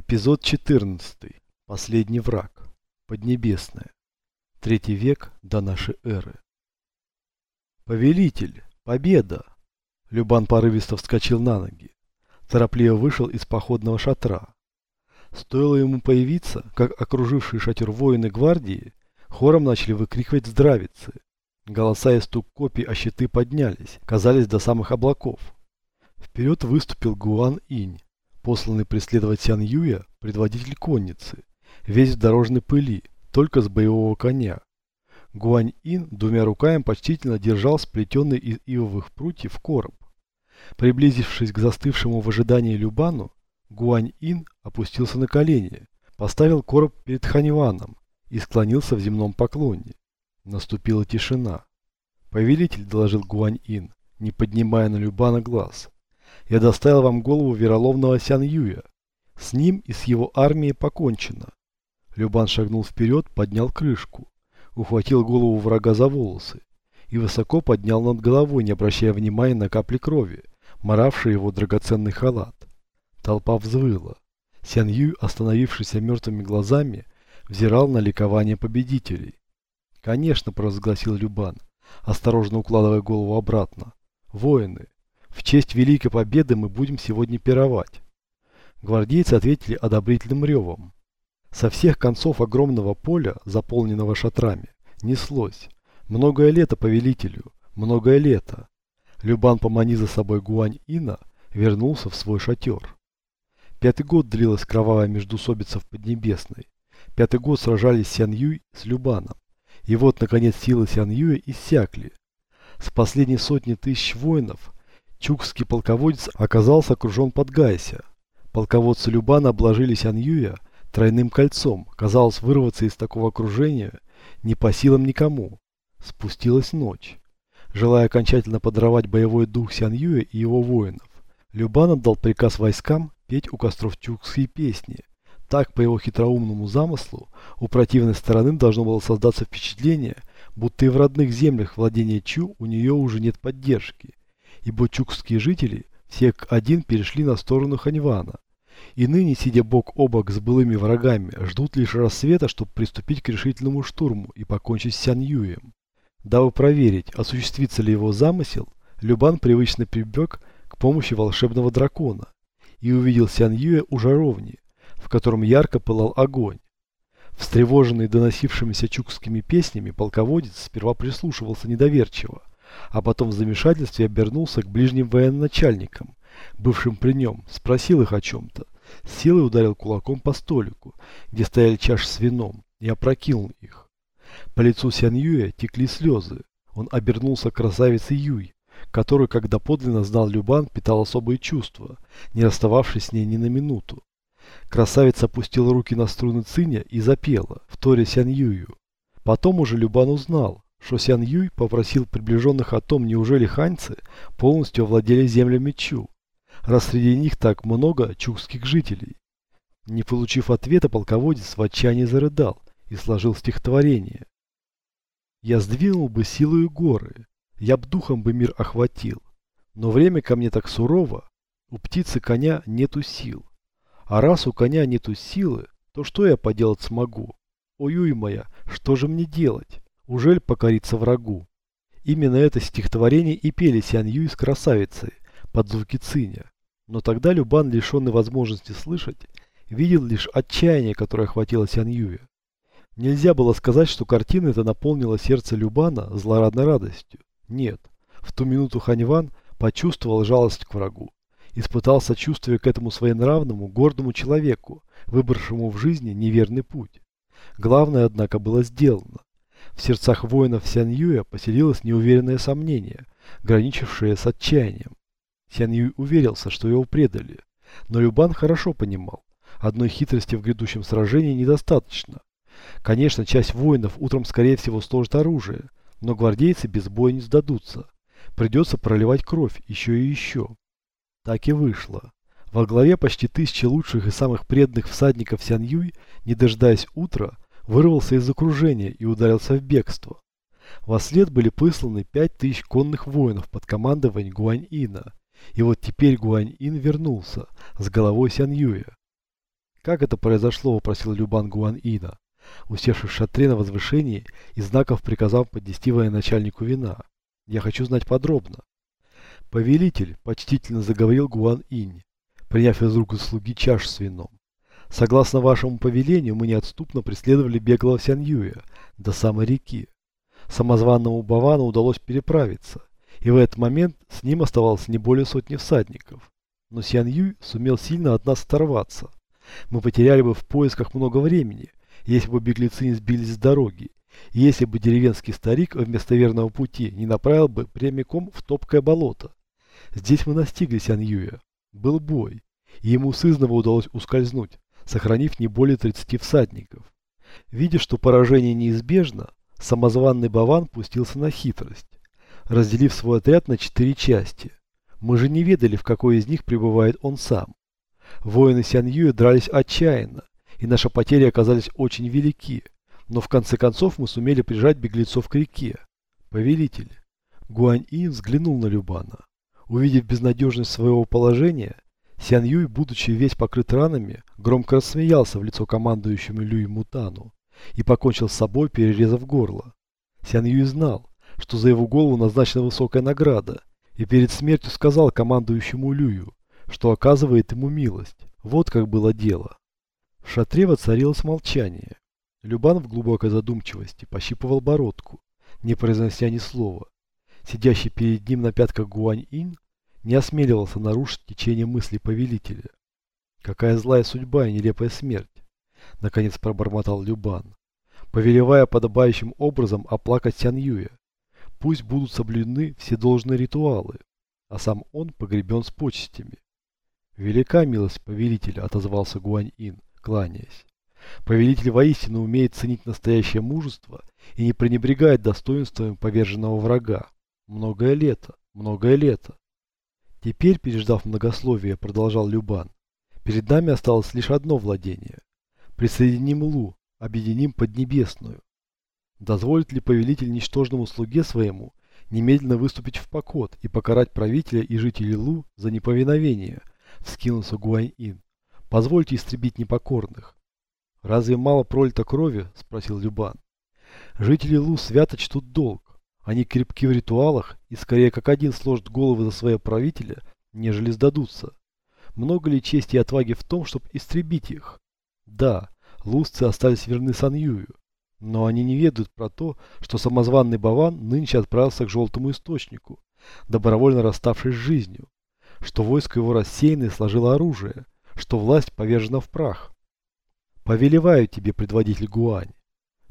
Эпизод 14. Последний враг. Поднебесная. Третий век до нашей эры. Повелитель! Победа! Любан порывисто вскочил на ноги. Торопливо вышел из походного шатра. Стоило ему появиться, как окружившие шатер воины гвардии хором начали выкрикивать здравицы. Голоса и стук копий о щиты поднялись, казались до самых облаков. Вперед выступил Гуан Инь посланный преследовать Сян Юя, предводитель конницы, весь в дорожной пыли, только с боевого коня. Гуань Ин двумя руками почтительно держал сплетенный из ивовых прутьев короб. Приблизившись к застывшему в ожидании Любану, Гуань Ин опустился на колени, поставил короб перед Ханьваном и склонился в земном поклоне. Наступила тишина. «Повелитель», — доложил Гуань Ин, не поднимая на Любана глаз, я доставил вам голову вероломного Сян Юя. С ним и с его армией покончено. Любан шагнул вперед, поднял крышку, ухватил голову врага за волосы и высоко поднял над головой, не обращая внимания на капли крови, моравшие его драгоценный халат. Толпа взвыла. Сян Юй, остановившийся мертвыми глазами, взирал на ликование победителей. «Конечно», – провозгласил Любан, осторожно укладывая голову обратно. «Воины, в честь Великой Победы мы будем сегодня пировать. Гвардейцы ответили одобрительным ревом. Со всех концов огромного поля, заполненного шатрами, неслось. Многое лето повелителю, многое лето. Любан, помани за собой Гуань Ина, вернулся в свой шатер. Пятый год длилась кровавая междусобица в Поднебесной. Пятый год сражались Сян Юй с Любаном. И вот, наконец, силы Сян Юя иссякли. С последней сотни тысяч воинов Чукский полководец оказался окружен под Гайся. Полководцы Любана обложили Сяньюя тройным кольцом. Казалось, вырваться из такого окружения не по силам никому. Спустилась ночь. Желая окончательно подорвать боевой дух Сяньюя и его воинов, Любан отдал приказ войскам петь у костров тюркские песни. Так, по его хитроумному замыслу, у противной стороны должно было создаться впечатление, будто и в родных землях владения Чу у нее уже нет поддержки ибо чукские жители все как один перешли на сторону Ханьвана. И ныне, сидя бок о бок с былыми врагами, ждут лишь рассвета, чтобы приступить к решительному штурму и покончить с Сян Юем. Дабы проверить, осуществится ли его замысел, Любан привычно прибег к помощи волшебного дракона и увидел Сян Юя у жаровни, в котором ярко пылал огонь. Встревоженный доносившимися чукскими песнями, полководец сперва прислушивался недоверчиво, а потом в замешательстве обернулся к ближним военачальникам, бывшим при нем, спросил их о чем-то. силой ударил кулаком по столику, где стояли чаши с вином, и опрокинул их. По лицу Сян Юя текли слезы. Он обернулся к красавице Юй, которую, как доподлинно знал Любан, питал особые чувства, не расстававшись с ней ни на минуту. Красавица опустила руки на струны циня и запела, вторя Сян Юю. Потом уже Любан узнал, Шосян Юй попросил приближенных о том, неужели ханьцы полностью овладели землями Чу, раз среди них так много чукских жителей. Не получив ответа, полководец в отчаянии зарыдал и сложил стихотворение. «Я сдвинул бы силою горы, я б духом бы мир охватил, но время ко мне так сурово, у птицы коня нету сил. А раз у коня нету силы, то что я поделать смогу? Ой-ой моя, что же мне делать?» Ужель покориться врагу? Именно это стихотворение и пели Сян Юй с красавицей под звуки циня. Но тогда Любан, лишенный возможности слышать, видел лишь отчаяние, которое охватило Сян Юя. Нельзя было сказать, что картина эта наполнила сердце Любана злорадной радостью. Нет, в ту минуту Ханьван почувствовал жалость к врагу, испытал сочувствие к этому своенравному, гордому человеку, выбравшему в жизни неверный путь. Главное, однако, было сделано. В сердцах воинов Сян Юя поселилось неуверенное сомнение, граничившее с отчаянием. Сян Юй уверился, что его предали, но Любан хорошо понимал, одной хитрости в грядущем сражении недостаточно. Конечно, часть воинов утром скорее всего сложит оружие, но гвардейцы без боя не сдадутся. Придется проливать кровь еще и еще. Так и вышло. Во главе почти тысячи лучших и самых преданных всадников Сян Юй, не дожидаясь утра, вырвался из окружения и ударился в бегство. Во след были пять тысяч конных воинов под командованием Гуань-Ина. И вот теперь Гуань-Ин вернулся с головой Сян Юя. «Как это произошло?» – вопросил Любан Гуан-Ина, усевшись в шатре на возвышении и знаков приказав поднести военачальнику вина. «Я хочу знать подробно». «Повелитель», – почтительно заговорил Гуан-Инь, приняв из рук слуги чаш с вином. «Согласно вашему повелению, мы неотступно преследовали беглого Сяньюя до самой реки. Самозванному Бавану удалось переправиться, и в этот момент с ним оставалось не более сотни всадников. Но Сян Юй сумел сильно от нас оторваться. Мы потеряли бы в поисках много времени, если бы беглецы не сбились с дороги, и если бы деревенский старик вместо верного пути не направил бы прямиком в топкое болото. Здесь мы настигли Сян Юя. Был бой, и ему сызново удалось ускользнуть, сохранив не более 30 всадников. Видя, что поражение неизбежно, самозванный Баван пустился на хитрость, разделив свой отряд на четыре части. Мы же не ведали, в какой из них пребывает он сам. Воины Сяньюя дрались отчаянно, и наши потери оказались очень велики, но в конце концов мы сумели прижать беглецов к реке. Повелитель. Гуань-И взглянул на Любана. Увидев безнадежность своего положения, Сян Юй, будучи весь покрыт ранами, громко рассмеялся в лицо командующему Люй Мутану и покончил с собой, перерезав горло. Сян Юй знал, что за его голову назначена высокая награда, и перед смертью сказал командующему Люю, что оказывает ему милость. Вот как было дело. В шатре воцарилось молчание. Любан в глубокой задумчивости пощипывал бородку, не произнося ни слова. Сидящий перед ним на пятках Гуань-Инь не осмеливался нарушить течение мыслей повелителя. Какая злая судьба и нелепая смерть, наконец пробормотал Любан, повелевая подобающим образом оплакать Сян Юя. Пусть будут соблюдены все должные ритуалы, а сам он погребен с почестями. Велика милость повелителя, отозвался Гуань-Ин, кланяясь. Повелитель воистину умеет ценить настоящее мужество и не пренебрегает достоинствами поверженного врага. Многое лето, многое лето. Теперь, переждав многословие, продолжал Любан, перед нами осталось лишь одно владение. Присоединим Лу, объединим Поднебесную. Дозволит ли повелитель ничтожному слуге своему немедленно выступить в покот и покарать правителя и жителей Лу за неповиновение? Вскинулся Гуань-Ин. Позвольте истребить непокорных. Разве мало пролито крови? Спросил Любан. Жители Лу свято чтут долг. Они крепки в ритуалах и скорее как один сложат головы за своего правителя, нежели сдадутся. Много ли чести и отваги в том, чтобы истребить их? Да, лусцы остались верны Саньюю, но они не ведают про то, что самозванный Баван нынче отправился к желтому источнику, добровольно расставшись с жизнью, что войско его рассеяно и сложило оружие, что власть повержена в прах. Повелеваю тебе, предводитель Гуань,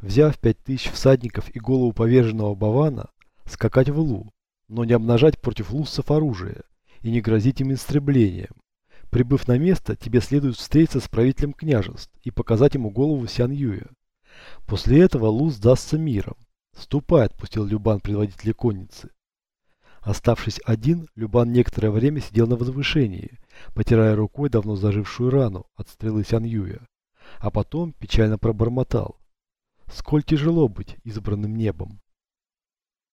взяв пять тысяч всадников и голову поверженного Бавана, скакать в Лу, но не обнажать против луссов оружие и не грозить им истреблением. Прибыв на место, тебе следует встретиться с правителем княжеств и показать ему голову Сян Юя. После этого Лу сдастся миром. Ступай, отпустил Любан предводителя конницы. Оставшись один, Любан некоторое время сидел на возвышении, потирая рукой давно зажившую рану от стрелы Сян Юя, а потом печально пробормотал. Сколь тяжело быть избранным небом.